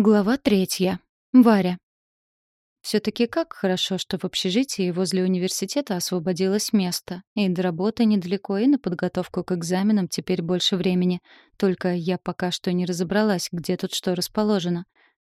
Глава третья. Варя. все таки как хорошо, что в общежитии возле университета освободилось место. И до работы недалеко, и на подготовку к экзаменам теперь больше времени. Только я пока что не разобралась, где тут что расположено.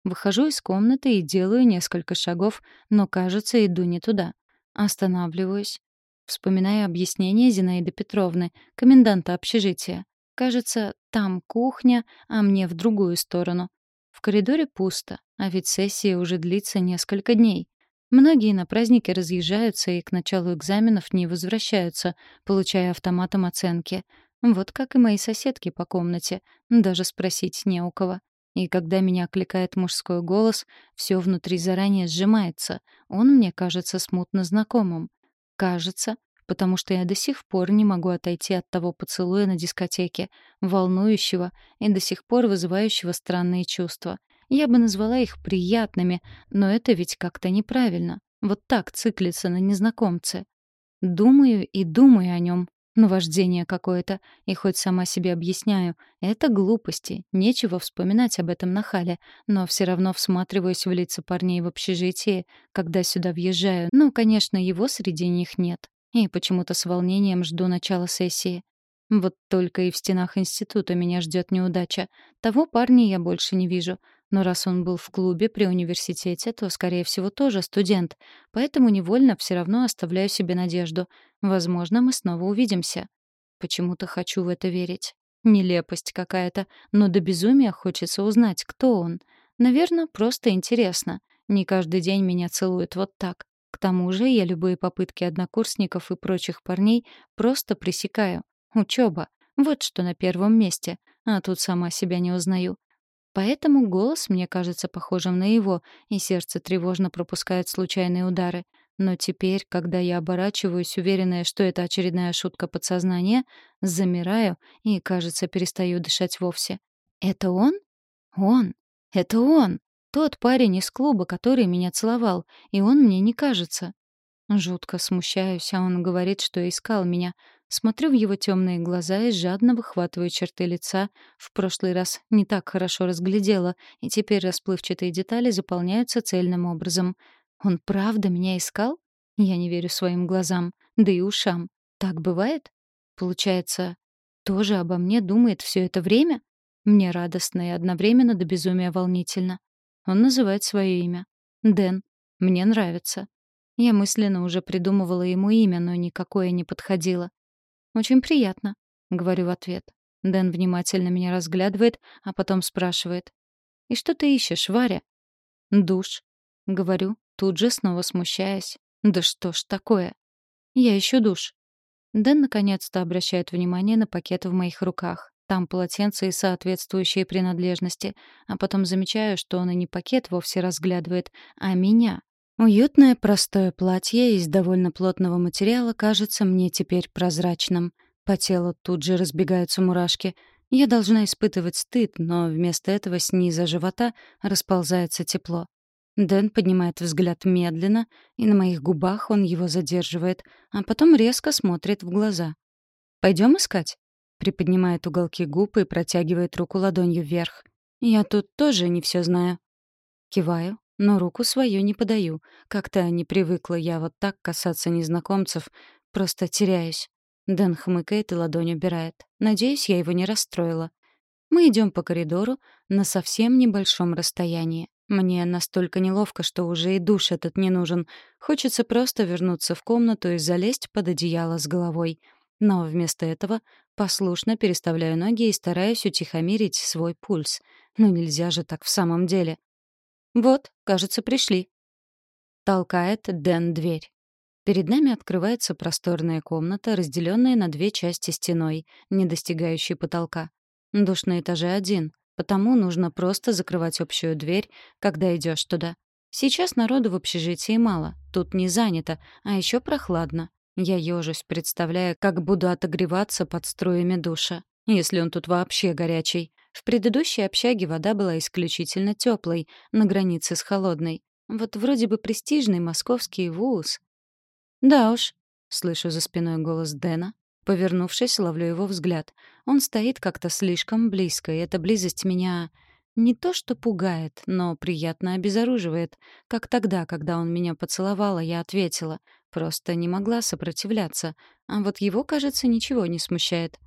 Выхожу из комнаты и делаю несколько шагов, но, кажется, иду не туда. Останавливаюсь. Вспоминаю объяснение Зинаиды Петровны, коменданта общежития. Кажется, там кухня, а мне в другую сторону. В коридоре пусто, а ведь сессия уже длится несколько дней. Многие на праздники разъезжаются и к началу экзаменов не возвращаются, получая автоматом оценки. Вот как и мои соседки по комнате. Даже спросить не у кого. И когда меня окликает мужской голос, все внутри заранее сжимается. Он мне кажется смутно знакомым. Кажется, потому что я до сих пор не могу отойти от того поцелуя на дискотеке, волнующего и до сих пор вызывающего странные чувства. Я бы назвала их приятными, но это ведь как-то неправильно. Вот так циклиться на незнакомце. Думаю и думаю о нем. Наваждение какое-то. И хоть сама себе объясняю, это глупости, нечего вспоминать об этом нахале, но все равно всматриваюсь в лица парней в общежитии, когда сюда въезжаю. Ну, конечно, его среди них нет и почему-то с волнением жду начала сессии. Вот только и в стенах института меня ждет неудача. Того парня я больше не вижу. Но раз он был в клубе при университете, то, скорее всего, тоже студент. Поэтому невольно все равно оставляю себе надежду. Возможно, мы снова увидимся. Почему-то хочу в это верить. Нелепость какая-то, но до безумия хочется узнать, кто он. Наверное, просто интересно. Не каждый день меня целуют вот так. К тому же я любые попытки однокурсников и прочих парней просто пресекаю. Учеба. Вот что на первом месте. А тут сама себя не узнаю. Поэтому голос мне кажется похожим на его, и сердце тревожно пропускает случайные удары. Но теперь, когда я оборачиваюсь, уверенная, что это очередная шутка подсознания, замираю и, кажется, перестаю дышать вовсе. Это он? Он. Это он. Тот парень из клуба, который меня целовал, и он мне не кажется. Жутко смущаюсь, а он говорит, что искал меня. Смотрю в его темные глаза и жадно выхватываю черты лица. В прошлый раз не так хорошо разглядела, и теперь расплывчатые детали заполняются цельным образом. Он правда меня искал? Я не верю своим глазам, да и ушам. Так бывает? Получается, тоже обо мне думает все это время? Мне радостно и одновременно до безумия волнительно. Он называет свое имя. Дэн. Мне нравится. Я мысленно уже придумывала ему имя, но никакое не подходило. «Очень приятно», — говорю в ответ. Дэн внимательно меня разглядывает, а потом спрашивает. «И что ты ищешь, Варя?» «Душ», — говорю, тут же снова смущаясь. «Да что ж такое?» «Я ищу душ». Дэн наконец-то обращает внимание на пакет в моих руках. Там полотенце и соответствующие принадлежности. А потом замечаю, что он и не пакет вовсе разглядывает, а меня. Уютное простое платье из довольно плотного материала кажется мне теперь прозрачным. По телу тут же разбегаются мурашки. Я должна испытывать стыд, но вместо этого снизу живота расползается тепло. Дэн поднимает взгляд медленно, и на моих губах он его задерживает, а потом резко смотрит в глаза. «Пойдем искать?» Приподнимает уголки губ и протягивает руку ладонью вверх. «Я тут тоже не все знаю». Киваю, но руку свою не подаю. Как-то не привыкла я вот так касаться незнакомцев. Просто теряюсь. Дэн хмыкает и ладонь убирает. Надеюсь, я его не расстроила. Мы идем по коридору на совсем небольшом расстоянии. Мне настолько неловко, что уже и душ этот не нужен. Хочется просто вернуться в комнату и залезть под одеяло с головой. Но вместо этого послушно переставляю ноги и стараюсь утихомирить свой пульс. Ну нельзя же так в самом деле. «Вот, кажется, пришли». Толкает Дэн дверь. Перед нами открывается просторная комната, разделенная на две части стеной, не достигающей потолка. Душ на этаже один, потому нужно просто закрывать общую дверь, когда идешь туда. Сейчас народу в общежитии мало, тут не занято, а еще прохладно. Я ежусь, представляя, как буду отогреваться под струями душа, если он тут вообще горячий. В предыдущей общаге вода была исключительно теплой, на границе с холодной. Вот вроде бы престижный московский вуз. «Да уж», — слышу за спиной голос Дэна. Повернувшись, ловлю его взгляд. Он стоит как-то слишком близко, и эта близость меня Не то что пугает, но приятно обезоруживает. Как тогда, когда он меня поцеловал, я ответила. Просто не могла сопротивляться. А вот его, кажется, ничего не смущает.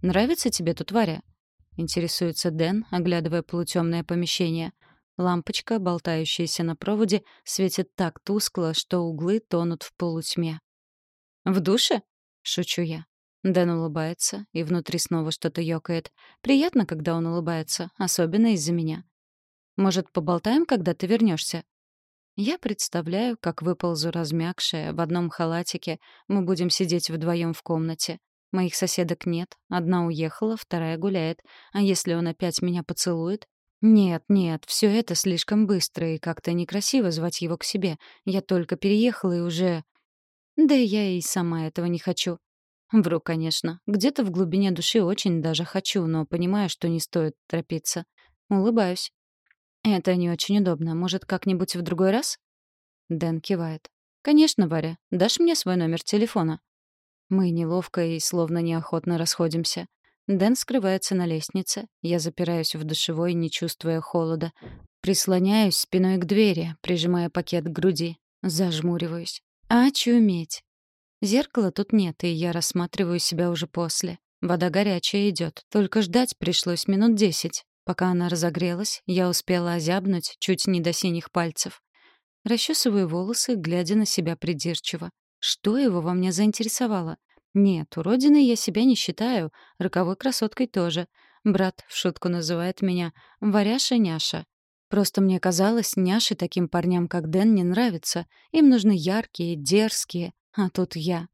«Нравится тебе тут Варя?» — интересуется Дэн, оглядывая полутемное помещение. Лампочка, болтающаяся на проводе, светит так тускло, что углы тонут в полутьме. «В душе?» — шучу я. Дэн улыбается, и внутри снова что-то ёкает. Приятно, когда он улыбается, особенно из-за меня. «Может, поболтаем, когда ты вернешься? Я представляю, как выползу размякшая, в одном халатике. Мы будем сидеть вдвоем в комнате. Моих соседок нет. Одна уехала, вторая гуляет. А если он опять меня поцелует? Нет, нет, все это слишком быстро и как-то некрасиво звать его к себе. Я только переехала и уже... Да я и сама этого не хочу. Вру, конечно. Где-то в глубине души очень даже хочу, но понимаю, что не стоит торопиться. Улыбаюсь. Это не очень удобно. Может, как-нибудь в другой раз? Дэн кивает. Конечно, Варя. Дашь мне свой номер телефона? Мы неловко и словно неохотно расходимся. Дэн скрывается на лестнице. Я запираюсь в душевой, не чувствуя холода. Прислоняюсь спиной к двери, прижимая пакет к груди. Зажмуриваюсь. А чуметь. Зеркала тут нет, и я рассматриваю себя уже после. Вода горячая идет, только ждать пришлось минут десять. Пока она разогрелась, я успела озябнуть чуть не до синих пальцев. Расчесываю волосы, глядя на себя придирчиво. Что его во мне заинтересовало? Нет, уродиной я себя не считаю, роковой красоткой тоже. Брат в шутку называет меня «варяша-няша». Просто мне казалось, няши таким парням, как Дэн, не нравятся. Им нужны яркие, дерзкие, а тут я.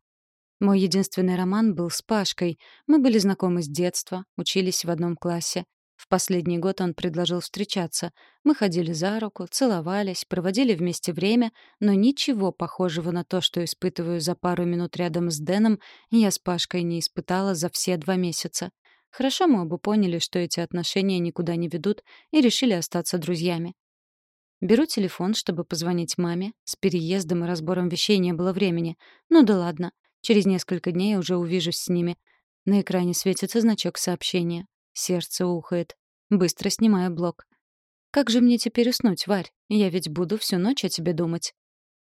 Мой единственный роман был с Пашкой. Мы были знакомы с детства, учились в одном классе. В последний год он предложил встречаться. Мы ходили за руку, целовались, проводили вместе время, но ничего похожего на то, что испытываю за пару минут рядом с Дэном, я с Пашкой не испытала за все два месяца. Хорошо мы оба поняли, что эти отношения никуда не ведут, и решили остаться друзьями. Беру телефон, чтобы позвонить маме. С переездом и разбором вещей не было времени. Ну да ладно. Через несколько дней уже увижусь с ними. На экране светится значок сообщения. Сердце ухает. Быстро снимаю блок. «Как же мне теперь уснуть, Варь? Я ведь буду всю ночь о тебе думать».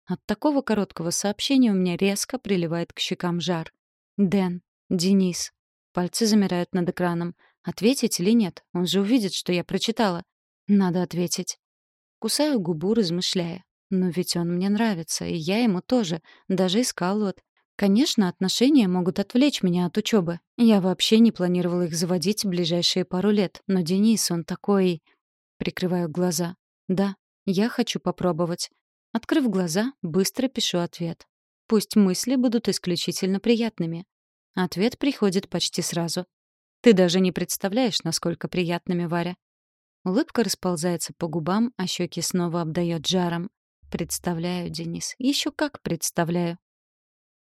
От такого короткого сообщения у меня резко приливает к щекам жар. «Дэн, Денис». Пальцы замирают над экраном. Ответить или нет? Он же увидит, что я прочитала. Надо ответить. Кусаю губу, размышляя. Но ведь он мне нравится, и я ему тоже, даже искал вот. Конечно, отношения могут отвлечь меня от учебы. Я вообще не планировала их заводить в ближайшие пару лет, но Денис, он такой... Прикрываю глаза. Да, я хочу попробовать. Открыв глаза, быстро пишу ответ. Пусть мысли будут исключительно приятными. Ответ приходит почти сразу. Ты даже не представляешь, насколько приятными, Варя. Улыбка расползается по губам, а щеки снова обдает жаром. Представляю, Денис, еще как представляю.